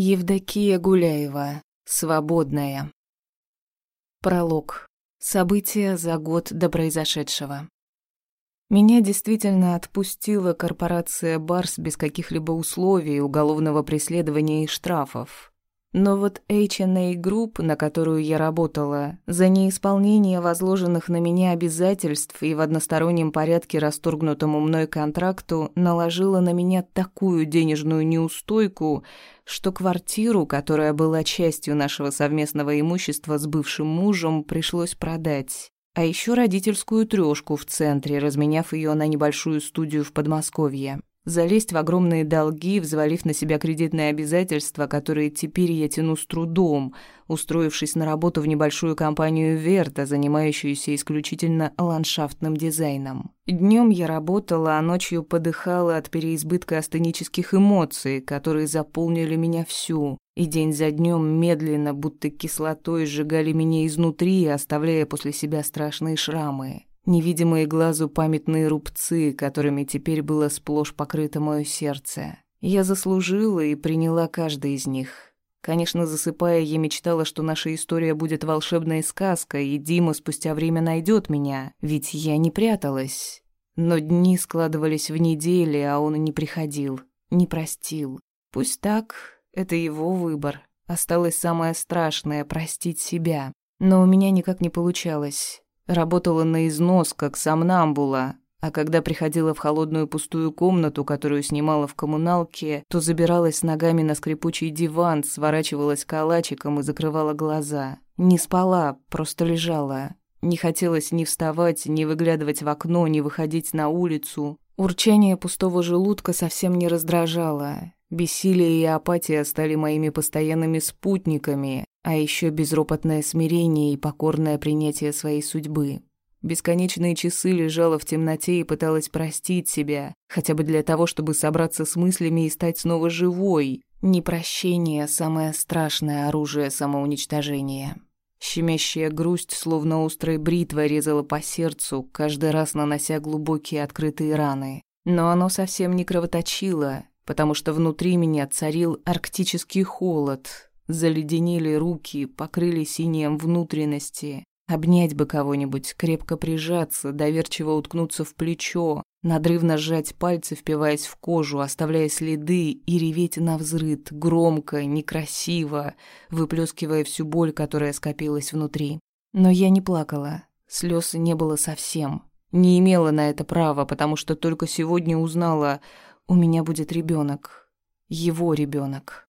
Евдокия Гуляева. Свободная. Пролог. События за год до произошедшего. Меня действительно отпустила корпорация «Барс» без каких-либо условий, уголовного преследования и штрафов. Но вот H&A Group, на которую я работала, за неисполнение возложенных на меня обязательств и в одностороннем порядке расторгнутому мной контракту наложила на меня такую денежную неустойку, что квартиру, которая была частью нашего совместного имущества с бывшим мужем, пришлось продать. А еще родительскую трёшку в центре, разменяв ее на небольшую студию в Подмосковье залезть в огромные долги, взвалив на себя кредитные обязательства, которые теперь я тяну с трудом, устроившись на работу в небольшую компанию «Верта», занимающуюся исключительно ландшафтным дизайном. Днем я работала, а ночью подыхала от переизбытка астенических эмоций, которые заполнили меня всю, и день за днем медленно, будто кислотой, сжигали меня изнутри, оставляя после себя страшные шрамы невидимые глазу памятные рубцы, которыми теперь было сплошь покрыто мое сердце. Я заслужила и приняла каждый из них. Конечно, засыпая, я мечтала, что наша история будет волшебной сказкой, и Дима спустя время найдет меня, ведь я не пряталась. Но дни складывались в недели, а он не приходил, не простил. Пусть так, это его выбор. Осталось самое страшное — простить себя. Но у меня никак не получалось. Работала на износ, как сомнамбула, а когда приходила в холодную пустую комнату, которую снимала в коммуналке, то забиралась ногами на скрипучий диван, сворачивалась калачиком и закрывала глаза. Не спала, просто лежала. Не хотелось ни вставать, ни выглядывать в окно, ни выходить на улицу. Урчание пустого желудка совсем не раздражало. Бессилие и апатия стали моими постоянными спутниками, а еще безропотное смирение и покорное принятие своей судьбы. Бесконечные часы лежала в темноте и пыталась простить себя, хотя бы для того, чтобы собраться с мыслями и стать снова живой. Непрощение – самое страшное оружие самоуничтожения. Щемящая грусть, словно острой бритвой, резала по сердцу, каждый раз нанося глубокие открытые раны. Но оно совсем не кровоточило, потому что внутри меня царил арктический холод, Заледенели руки, покрыли синим внутренности. Обнять бы кого-нибудь, крепко прижаться, доверчиво уткнуться в плечо, надрывно сжать пальцы, впиваясь в кожу, оставляя следы, и реветь на взрыд, громко, некрасиво, выплескивая всю боль, которая скопилась внутри. Но я не плакала, слез не было совсем. Не имела на это права, потому что только сегодня узнала, у меня будет ребенок, его ребенок.